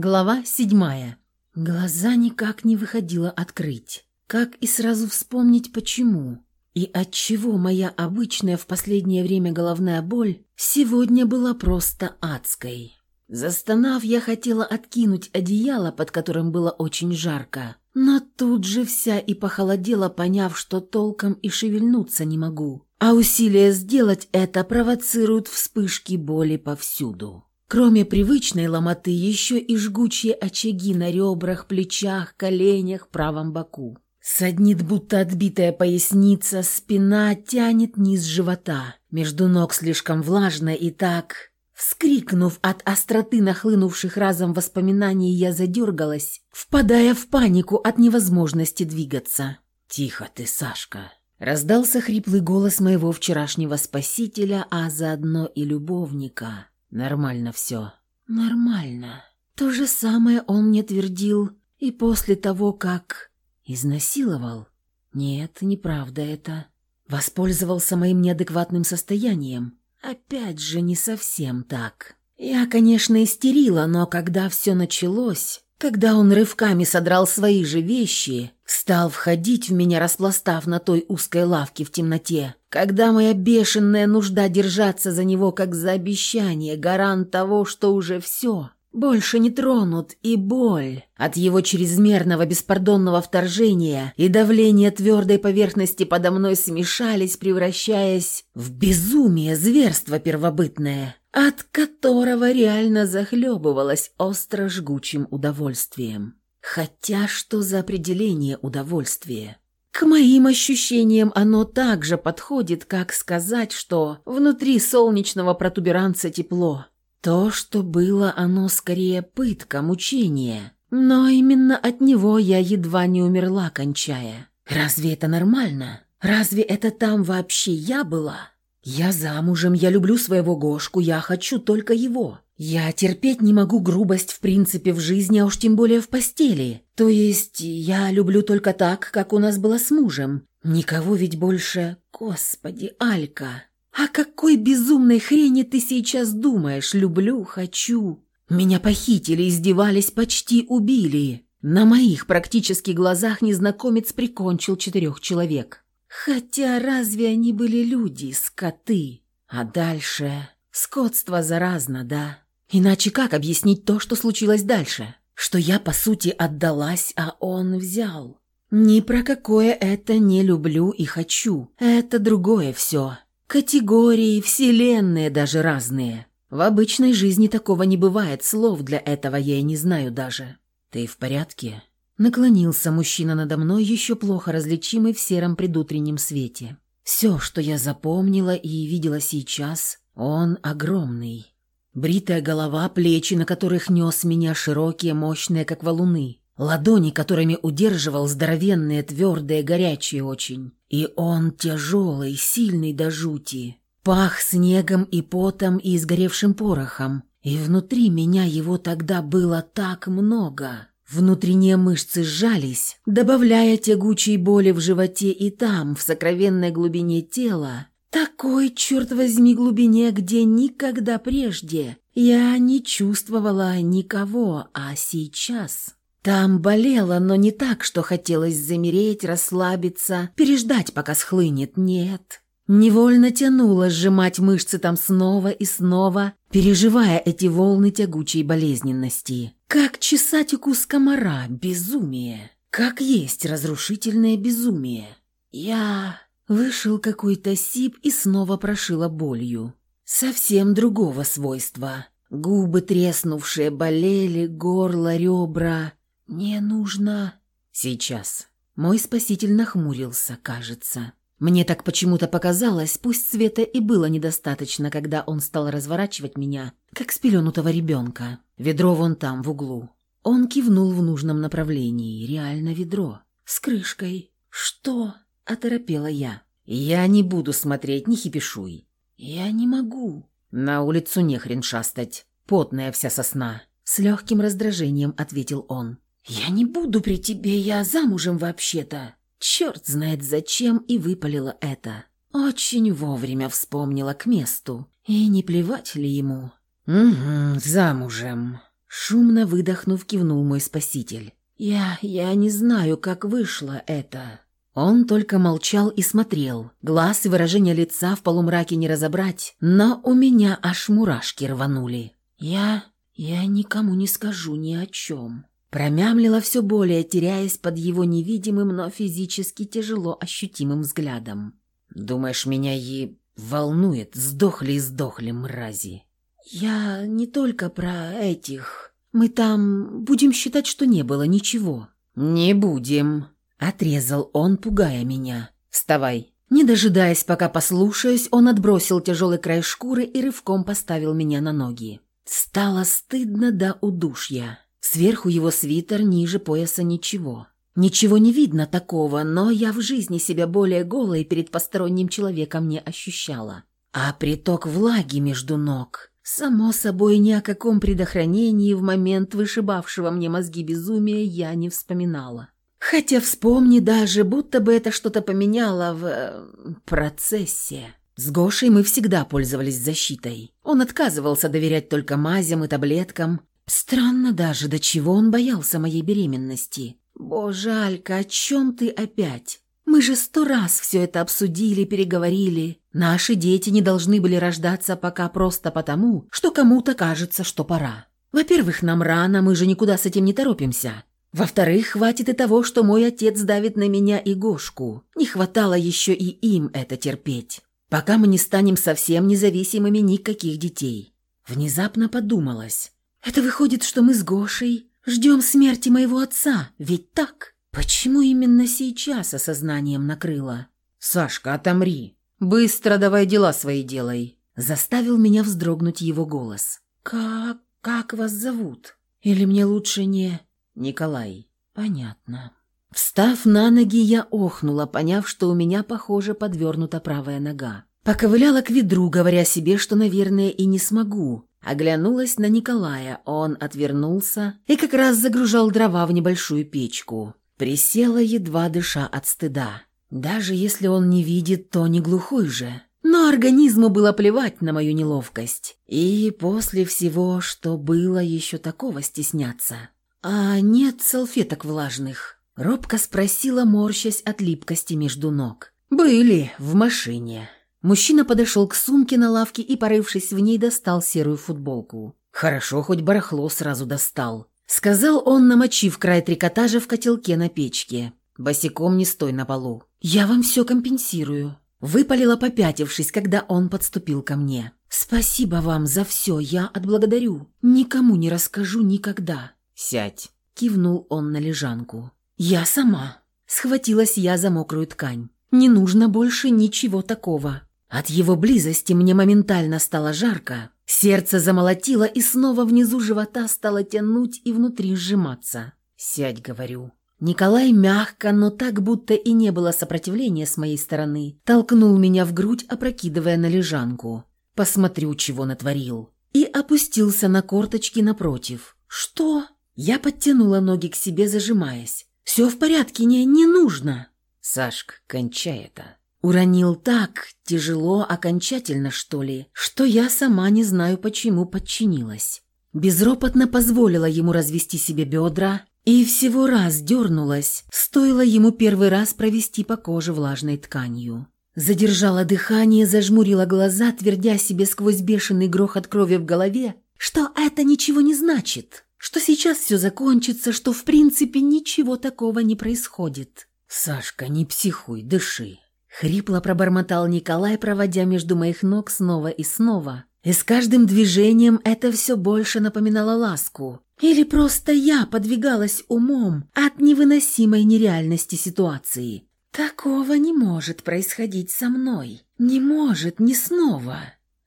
Глава седьмая. Глаза никак не выходило открыть. Как и сразу вспомнить почему. И отчего моя обычная в последнее время головная боль сегодня была просто адской. Застонав, я хотела откинуть одеяло, под которым было очень жарко. Но тут же вся и похолодела, поняв, что толком и шевельнуться не могу. А усилия сделать это провоцируют вспышки боли повсюду. Кроме привычной ломоты, еще и жгучие очаги на ребрах, плечах, коленях, правом боку. Саднит, будто отбитая поясница, спина тянет низ живота. Между ног слишком влажно и так... Вскрикнув от остроты нахлынувших разом воспоминаний, я задергалась, впадая в панику от невозможности двигаться. «Тихо ты, Сашка!» Раздался хриплый голос моего вчерашнего спасителя, а заодно и любовника. Нормально все. Нормально. То же самое он мне твердил и после того, как... Изнасиловал? Нет, неправда это. Воспользовался моим неадекватным состоянием. Опять же, не совсем так. Я, конечно, истерила, но когда все началось, когда он рывками содрал свои же вещи, стал входить в меня, распластав на той узкой лавке в темноте, когда моя бешеная нужда держаться за него как за обещание, гарант того, что уже все, больше не тронут, и боль от его чрезмерного беспардонного вторжения и давления твердой поверхности подо мной смешались, превращаясь в безумие, зверство первобытное, от которого реально захлебывалась остро жгучим удовольствием. Хотя что за определение удовольствия? К моим ощущениям оно также подходит, как сказать, что внутри солнечного протуберанца тепло. То, что было, оно скорее пытка, мучение. Но именно от него я едва не умерла, кончая. Разве это нормально? Разве это там вообще я была? Я замужем, я люблю своего Гошку, я хочу только его. Я терпеть не могу грубость в принципе в жизни, а уж тем более в постели. То есть я люблю только так, как у нас было с мужем. Никого ведь больше... Господи, Алька, о какой безумной хрени ты сейчас думаешь? Люблю, хочу. Меня похитили, издевались, почти убили. На моих практически глазах незнакомец прикончил четырех человек. Хотя разве они были люди, скоты? А дальше... Скотство заразно, да? Иначе как объяснить то, что случилось дальше? Что я, по сути, отдалась, а он взял. Ни про какое это не люблю и хочу. Это другое все. Категории, вселенные даже разные. В обычной жизни такого не бывает, слов для этого я и не знаю даже. «Ты в порядке?» Наклонился мужчина надо мной, еще плохо различимый в сером предутреннем свете. Все, что я запомнила и видела сейчас, он огромный. Бритая голова, плечи, на которых нес меня широкие, мощные, как валуны. Ладони, которыми удерживал здоровенные, твердые, горячие очень. И он тяжелый, сильный до жути. Пах снегом и потом и изгоревшим порохом. И внутри меня его тогда было так много. Внутренние мышцы сжались, добавляя тягучей боли в животе и там, в сокровенной глубине тела, такой, черт возьми, глубине, где никогда прежде я не чувствовала никого, а сейчас... Там болело, но не так, что хотелось замереть, расслабиться, переждать, пока схлынет. Нет. Невольно тянуло сжимать мышцы там снова и снова, переживая эти волны тягучей болезненности. Как чесать укус комара, безумие. Как есть разрушительное безумие. Я... Вышел какой-то сип и снова прошила болью. Совсем другого свойства. Губы треснувшие болели, горло, ребра. «Не нужно...» «Сейчас». Мой спаситель нахмурился, кажется. Мне так почему-то показалось, пусть света и было недостаточно, когда он стал разворачивать меня, как спеленутого ребенка. Ведро вон там, в углу. Он кивнул в нужном направлении. Реально ведро. С крышкой. «Что?» Оторопела я. «Я не буду смотреть, не хипишуй». «Я не могу». «На улицу не хрен шастать. Потная вся сосна». С легким раздражением ответил он. «Я не буду при тебе, я замужем вообще-то». Черт знает зачем и выпалила это. Очень вовремя вспомнила к месту. И не плевать ли ему? «Угу, замужем». Шумно выдохнув, кивнул мой спаситель. «Я... я не знаю, как вышло это». Он только молчал и смотрел. Глаз и выражение лица в полумраке не разобрать, но у меня аж мурашки рванули. «Я... я никому не скажу ни о чем». Промямлила все более, теряясь под его невидимым, но физически тяжело ощутимым взглядом. «Думаешь, меня и волнует? Сдохли и сдохли, мрази!» «Я не только про этих. Мы там будем считать, что не было ничего». «Не будем», — отрезал он, пугая меня. «Вставай». Не дожидаясь, пока послушаюсь, он отбросил тяжелый край шкуры и рывком поставил меня на ноги. Стало стыдно до удушья. Сверху его свитер, ниже пояса ничего. Ничего не видно такого, но я в жизни себя более голой перед посторонним человеком не ощущала. А приток влаги между ног Само собой, ни о каком предохранении в момент вышибавшего мне мозги безумия я не вспоминала. Хотя вспомни даже, будто бы это что-то поменяло в... Э, процессе. С Гошей мы всегда пользовались защитой. Он отказывался доверять только мазям и таблеткам. Странно даже, до чего он боялся моей беременности. «Боже, Алька, о чем ты опять? Мы же сто раз все это обсудили, переговорили. Наши дети не должны были рождаться пока просто потому, что кому-то кажется, что пора. Во-первых, нам рано, мы же никуда с этим не торопимся. Во-вторых, хватит и того, что мой отец давит на меня и Гошку. Не хватало еще и им это терпеть. Пока мы не станем совсем независимыми никаких детей. Внезапно подумалось. Это выходит, что мы с Гошей ждем смерти моего отца, ведь так? Почему именно сейчас осознанием накрыло? «Сашка, отомри!» «Быстро давай дела свои делай!» Заставил меня вздрогнуть его голос. «Как... как вас зовут? Или мне лучше не...» «Николай». «Понятно». Встав на ноги, я охнула, поняв, что у меня, похоже, подвернута правая нога. Поковыляла к ведру, говоря себе, что, наверное, и не смогу. Оглянулась на Николая, он отвернулся и как раз загружал дрова в небольшую печку. Присела, едва дыша от стыда. Даже если он не видит, то не глухой же. Но организму было плевать на мою неловкость. И после всего, что было, еще такого стесняться. «А нет салфеток влажных?» Робко спросила, морщась от липкости между ног. «Были в машине». Мужчина подошел к сумке на лавке и, порывшись в ней, достал серую футболку. Хорошо, хоть барахло сразу достал. Сказал он, намочив край трикотажа в котелке на печке. «Босиком не стой на полу. «Я вам все компенсирую», — выпалила, попятившись, когда он подступил ко мне. «Спасибо вам за все, я отблагодарю. Никому не расскажу никогда». «Сядь», — кивнул он на лежанку. «Я сама». Схватилась я за мокрую ткань. «Не нужно больше ничего такого». От его близости мне моментально стало жарко. Сердце замолотило, и снова внизу живота стало тянуть и внутри сжиматься. «Сядь», — говорю. Николай мягко, но так, будто и не было сопротивления с моей стороны, толкнул меня в грудь, опрокидывая на лежанку. «Посмотрю, чего натворил». И опустился на корточки напротив. «Что?» Я подтянула ноги к себе, зажимаясь. «Все в порядке, не, не нужно». «Сашка, кончай это». Уронил так, тяжело, окончательно, что ли, что я сама не знаю, почему подчинилась. Безропотно позволила ему развести себе бедра, и всего раз дернулась, стоило ему первый раз провести по коже влажной тканью. Задержала дыхание, зажмурила глаза, твердя себе сквозь бешеный грохот крови в голове, что это ничего не значит, что сейчас все закончится, что в принципе ничего такого не происходит. «Сашка, не психуй, дыши!» Хрипло пробормотал Николай, проводя между моих ног снова и снова. И с каждым движением это все больше напоминало ласку, или просто я подвигалась умом от невыносимой нереальности ситуации. Такого не может происходить со мной. Не может, ни снова.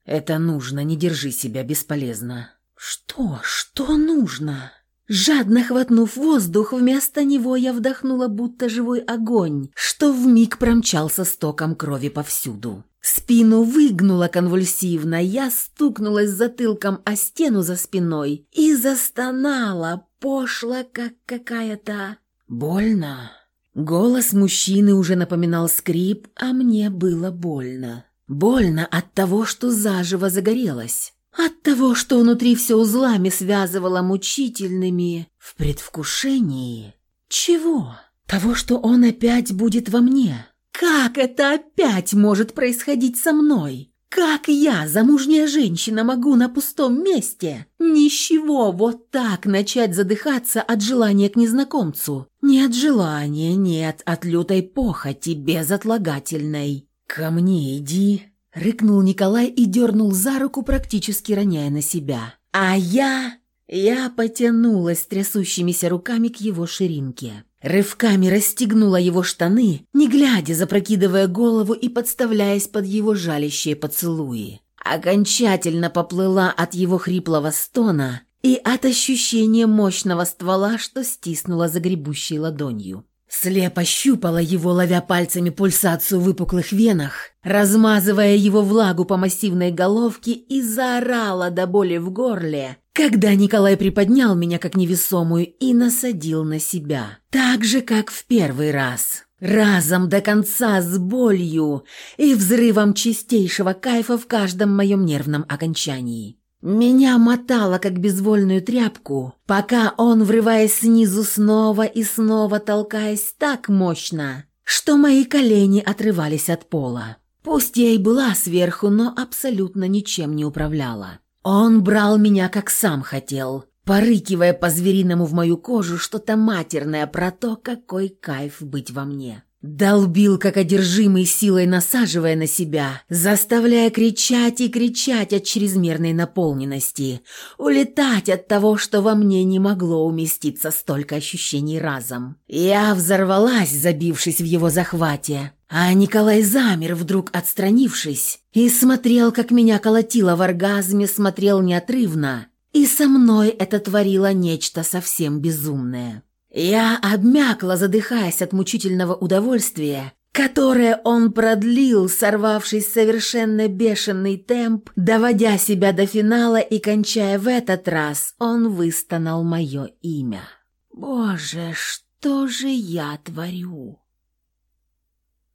Это нужно, не держи себя бесполезно. Что? Что нужно? Жадно хватнув воздух, вместо него я вдохнула будто живой огонь, что вмиг промчался стоком крови повсюду. Спину выгнула конвульсивно, я стукнулась затылком о стену за спиной и застонала, пошло, как какая-то... Больно. Голос мужчины уже напоминал скрип, а мне было больно. Больно от того, что заживо загорелось. От того, что внутри все узлами связывало мучительными в предвкушении. Чего? Того, что он опять будет во мне. Как это опять может происходить со мной? Как я, замужняя женщина, могу на пустом месте, ничего, вот так начать задыхаться от желания к незнакомцу? Не от желания, нет, от лютой похоти, безотлагательной. «Ко мне иди», — рыкнул Николай и дернул за руку, практически роняя на себя. А я... я потянулась трясущимися руками к его ширинке. Рывками расстегнула его штаны, не глядя, запрокидывая голову и подставляясь под его жалящие поцелуи. Окончательно поплыла от его хриплого стона и от ощущения мощного ствола, что стиснула загребущей ладонью. Слепо щупала его, ловя пальцами пульсацию в выпуклых венах, размазывая его влагу по массивной головке и заорала до боли в горле, когда Николай приподнял меня как невесомую и насадил на себя. Так же, как в первый раз. Разом до конца с болью и взрывом чистейшего кайфа в каждом моем нервном окончании. Меня мотало, как безвольную тряпку, пока он, врываясь снизу снова и снова, толкаясь так мощно, что мои колени отрывались от пола. Пусть я и была сверху, но абсолютно ничем не управляла. Он брал меня, как сам хотел, порыкивая по-звериному в мою кожу что-то матерное про то, какой кайф быть во мне. Долбил, как одержимый силой насаживая на себя, заставляя кричать и кричать от чрезмерной наполненности, улетать от того, что во мне не могло уместиться столько ощущений разом. Я взорвалась, забившись в его захвате, а Николай замер, вдруг отстранившись, и смотрел, как меня колотило в оргазме, смотрел неотрывно, и со мной это творило нечто совсем безумное. Я обмякла, задыхаясь от мучительного удовольствия, которое он продлил, сорвавшись совершенно бешеный темп, доводя себя до финала и кончая в этот раз, он выстонал мое имя. «Боже, что же я творю?»